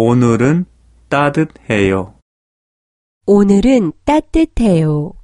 오늘은 따뜻해요. 오늘은 따뜻해요.